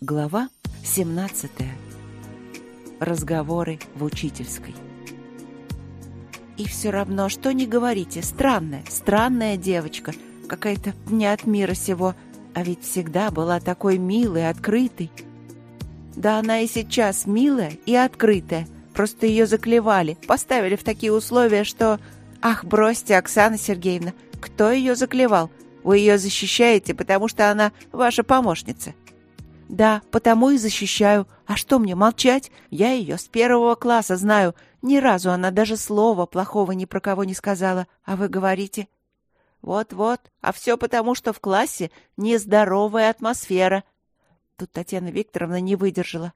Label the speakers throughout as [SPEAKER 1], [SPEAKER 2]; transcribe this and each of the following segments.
[SPEAKER 1] Глава 17. Разговоры в учительской. И все равно, что не говорите, странная, странная девочка, какая-то не от мира сего, а ведь всегда была такой милой, открытой. Да она и сейчас милая и открытая, просто ее заклевали, поставили в такие условия, что... Ах, бросьте, Оксана Сергеевна, кто ее заклевал? Вы ее защищаете, потому что она ваша помощница. Да, потому и защищаю. А что мне молчать? Я ее с первого класса знаю. Ни разу она даже слова плохого ни про кого не сказала. А вы говорите? Вот-вот. А все потому, что в классе нездоровая атмосфера. Тут Татьяна Викторовна не выдержала.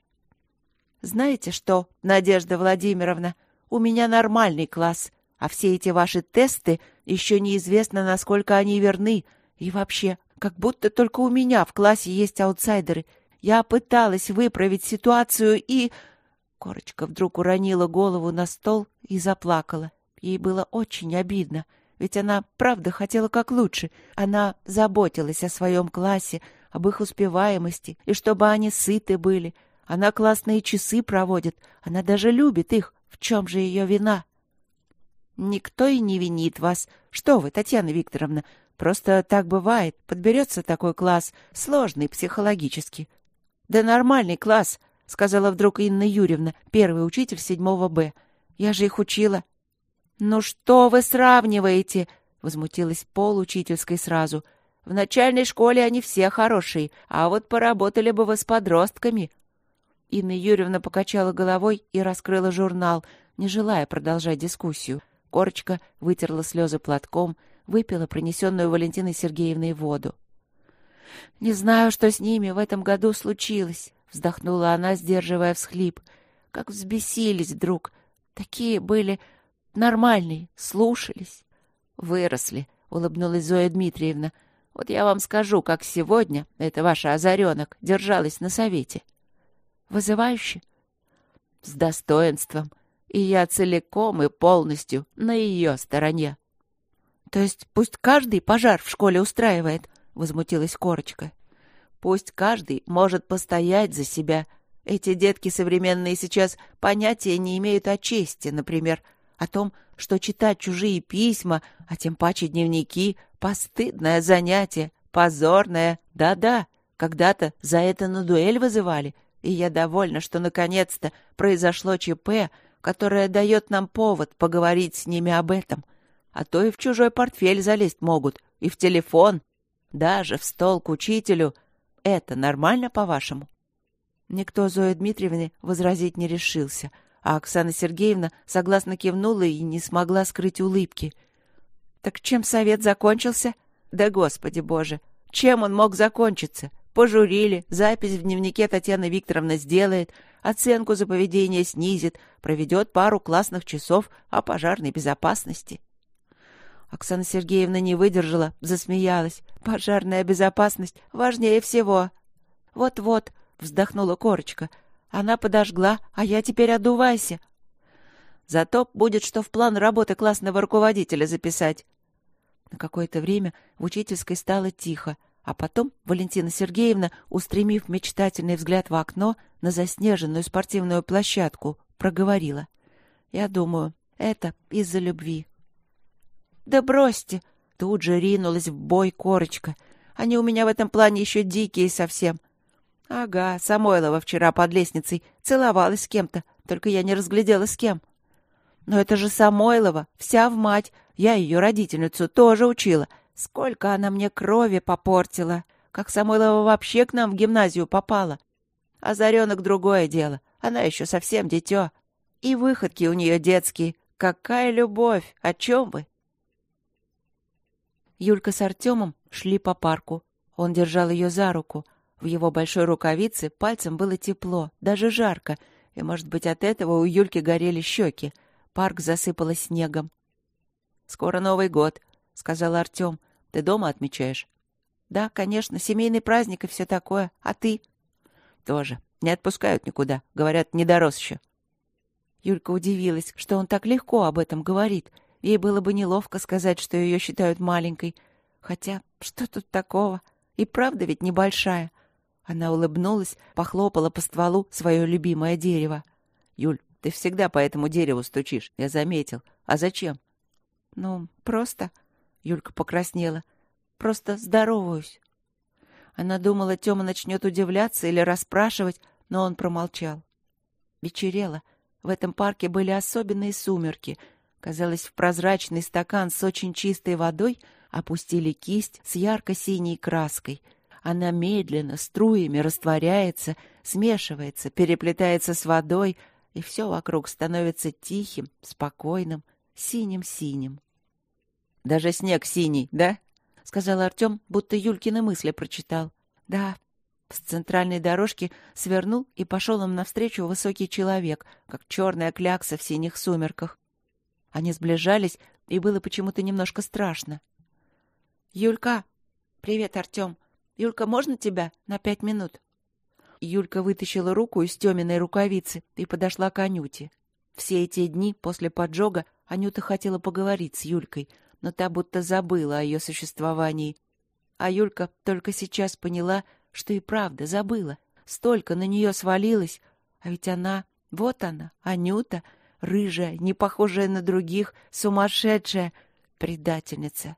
[SPEAKER 1] Знаете что, Надежда Владимировна, у меня нормальный класс, а все эти ваши тесты еще неизвестно, насколько они верны. И вообще, как будто только у меня в классе есть аутсайдеры — я пыталась выправить ситуацию и... Корочка вдруг уронила голову на стол и заплакала. Ей было очень обидно, ведь она правда хотела как лучше. Она заботилась о своем классе, об их успеваемости, и чтобы они сыты были. Она классные часы проводит, она даже любит их. В чем же ее вина? Никто и не винит вас. Что вы, Татьяна Викторовна, просто так бывает. Подберется такой класс, сложный психологически. «Да нормальный класс», — сказала вдруг Инна Юрьевна, первый учитель седьмого Б. «Я же их учила». «Ну что вы сравниваете?» — возмутилась пол учительской сразу. «В начальной школе они все хорошие, а вот поработали бы вы с подростками». Инна Юрьевна покачала головой и раскрыла журнал, не желая продолжать дискуссию. Корочка вытерла слезы платком, выпила принесенную Валентиной Сергеевной воду. «Не знаю, что с ними в этом году случилось», — вздохнула она, сдерживая всхлип. «Как взбесились вдруг. Такие были нормальные, слушались». «Выросли», — улыбнулась Зоя Дмитриевна. «Вот я вам скажу, как сегодня эта ваша озаренок держалась на совете». «Вызывающе?» «С достоинством. И я целиком и полностью на ее стороне». «То есть пусть каждый пожар в школе устраивает, — возмутилась Корочка. «Пусть каждый может постоять за себя. Эти детки современные сейчас понятия не имеют о чести, например, о том, что читать чужие письма, а тем паче дневники — постыдное занятие, позорное. Да-да, когда-то за это на дуэль вызывали, и я довольна, что наконец-то произошло ЧП, которое дает нам повод поговорить с ними об этом. А то и в чужой портфель залезть могут, и в телефон, даже в стол к учителю. Это нормально, по-вашему? Никто Зое Дмитриевне возразить не решился, а Оксана Сергеевна согласно кивнула и не смогла скрыть улыбки. Так чем совет закончился? Да, Господи Боже! Чем он мог закончиться? Пожурили, запись в дневнике Татьяна Викторовна сделает, оценку за поведение снизит, проведет пару классных часов о пожарной безопасности. Оксана Сергеевна не выдержала, засмеялась. «Пожарная безопасность важнее всего». «Вот-вот», — вздохнула Корочка. «Она подожгла, а я теперь одувайся». «Зато будет что в план работы классного руководителя записать». На какое-то время в учительской стало тихо, а потом Валентина Сергеевна, устремив мечтательный взгляд в окно на заснеженную спортивную площадку, проговорила. «Я думаю, это из-за любви». «Да бросьте!» Тут же ринулась в бой корочка. «Они у меня в этом плане еще дикие совсем». «Ага, Самойлова вчера под лестницей целовалась с кем-то, только я не разглядела с кем». «Но это же Самойлова, вся в мать. Я ее родительницу тоже учила. Сколько она мне крови попортила. Как Самойлова вообще к нам в гимназию попала. А Заренок другое дело. Она еще совсем дитё. И выходки у нее детские. Какая любовь! О чем вы? Юлька с Артемом шли по парку. Он держал ее за руку. В его большой рукавице пальцем было тепло, даже жарко, и, может быть, от этого у Юльки горели щеки. Парк засыпало снегом. «Скоро Новый год», — сказал Артем. «Ты дома отмечаешь?» «Да, конечно, семейный праздник и все такое. А ты?» «Тоже. Не отпускают никуда. Говорят, не дорос еще». Юлька удивилась, что он так легко об этом говорит, Ей было бы неловко сказать, что ее считают маленькой. Хотя, что тут такого? И правда ведь небольшая. Она улыбнулась, похлопала по стволу свое любимое дерево. «Юль, ты всегда по этому дереву стучишь, я заметил. А зачем?» «Ну, просто...» — Юлька покраснела. «Просто здороваюсь». Она думала, Тёма начнет удивляться или расспрашивать, но он промолчал. Вечерело. В этом парке были особенные сумерки. Казалось, в прозрачный стакан с очень чистой водой опустили кисть с ярко-синей краской. Она медленно, струями растворяется, смешивается, переплетается с водой, и все вокруг становится тихим, спокойным, синим-синим. «Даже снег синий, да?» — сказал Артем, будто Юлькины мысли прочитал. «Да». С центральной дорожки свернул и пошел им навстречу высокий человек, как черная клякса в синих сумерках. Они сближались, и было почему-то немножко страшно. «Юлька!» «Привет, Артем! Юлька, можно тебя на пять минут?» Юлька вытащила руку из Тёминой рукавицы и подошла к Анюте. Все эти дни после поджога Анюта хотела поговорить с Юлькой, но та будто забыла о ее существовании. А Юлька только сейчас поняла, что и правда забыла. Столько на нее свалилось, а ведь она, вот она, Анюта, рыжая, не похожая на других, сумасшедшая, предательница.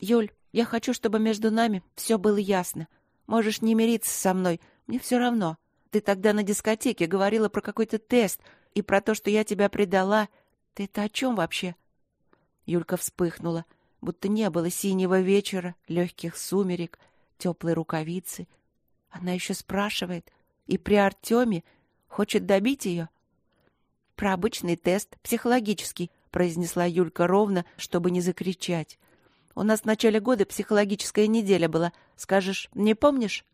[SPEAKER 1] Юль, я хочу, чтобы между нами все было ясно. Можешь не мириться со мной, мне все равно. Ты тогда на дискотеке говорила про какой-то тест и про то, что я тебя предала. Ты это о чем вообще? Юлька вспыхнула, будто не было синего вечера, легких сумерек, теплой рукавицы. Она еще спрашивает, и при Артеме хочет добить ее. Про обычный тест, психологический, произнесла Юлька ровно, чтобы не закричать. У нас в начале года психологическая неделя была. Скажешь, не помнишь?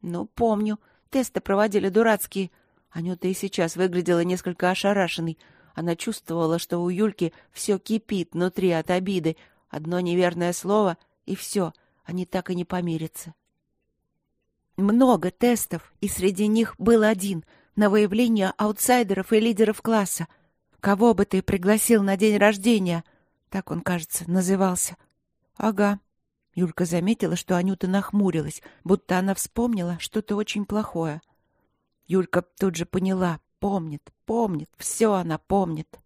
[SPEAKER 1] Ну, помню. Тесты проводили дурацкие. Анюта и сейчас выглядела несколько ошарашенной. Она чувствовала, что у Юльки все кипит внутри от обиды. Одно неверное слово — и все, они так и не помирятся. Много тестов, и среди них был один — на выявление аутсайдеров и лидеров класса. Кого бы ты пригласил на день рождения? Так он, кажется, назывался. Ага. Юлька заметила, что Анюта нахмурилась, будто она вспомнила что-то очень плохое. Юлька тут же поняла, Помнит, помнит, все она помнит.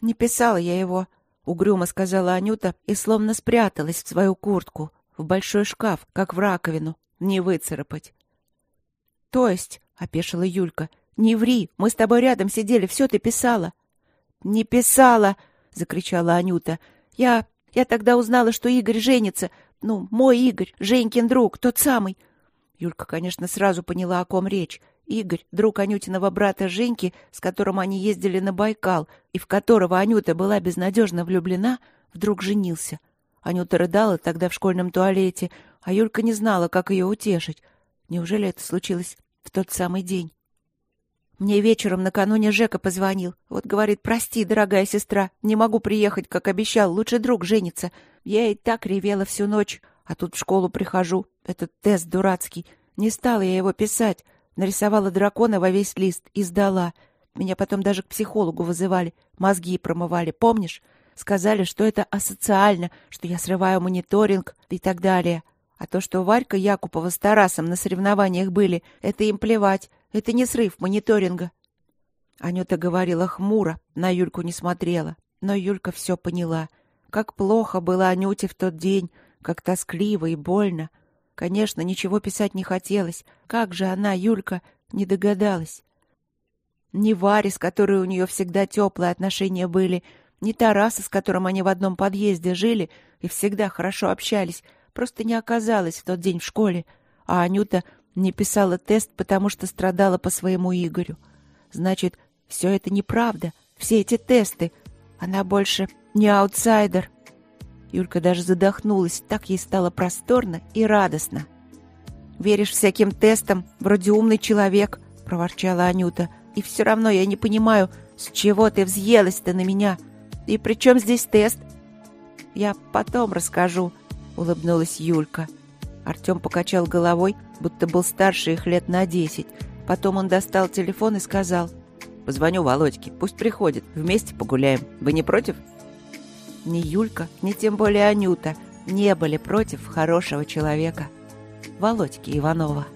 [SPEAKER 1] Не писала я его, угрюмо сказала Анюта и словно спряталась в свою куртку, в большой шкаф, как в раковину, не выцарапать. То есть, опешила Юлька, не ври, мы с тобой рядом сидели, все ты писала. Не писала, закричала Анюта. Я я тогда узнала, что Игорь женится. Ну, мой Игорь, Женькин друг, тот самый. Юлька, конечно, сразу поняла, о ком речь. Игорь, друг Анютиного брата Женьки, с которым они ездили на Байкал, и в которого Анюта была безнадежно влюблена, вдруг женился. Анюта рыдала тогда в школьном туалете, а Юлька не знала, как ее утешить. Неужели это случилось в тот самый день? Мне вечером накануне Жека позвонил. Вот говорит, прости, дорогая сестра, не могу приехать, как обещал, лучше друг женится. Я и так ревела всю ночь, а тут в школу прихожу. Этот тест дурацкий. Не стала я его писать. Нарисовала дракона во весь лист и сдала. Меня потом даже к психологу вызывали, мозги промывали, помнишь? Сказали, что это асоциально, что я срываю мониторинг и так далее. А то, что Варька Якупова с Тарасом на соревнованиях были, это им плевать. Это не срыв мониторинга. Анюта говорила хмуро, на Юльку не смотрела. Но Юлька все поняла. Как плохо было Анюте в тот день, как тоскливо и больно. Конечно, ничего писать не хотелось. Как же она, Юлька, не догадалась? Ни Варе, с которой у нее всегда теплые отношения были, ни Тараса, с которым они в одном подъезде жили и всегда хорошо общались, просто не оказалось в тот день в школе. А Анюта не писала тест, потому что страдала по своему Игорю. Значит, все это неправда, все эти тесты. Она больше не аутсайдер. Юлька даже задохнулась, так ей стало просторно и радостно. «Веришь всяким тестам, вроде умный человек», — проворчала Анюта. «И все равно я не понимаю, с чего ты взъелась-то на меня? И при чем здесь тест?» «Я потом расскажу», — улыбнулась Юлька. Артем покачал головой, будто был старше их лет на десять. Потом он достал телефон и сказал. «Позвоню Володьке, пусть приходит, вместе погуляем. Вы не против?» Ни Юлька, ни тем более Анюта не были против хорошего человека. Володьки Иванова.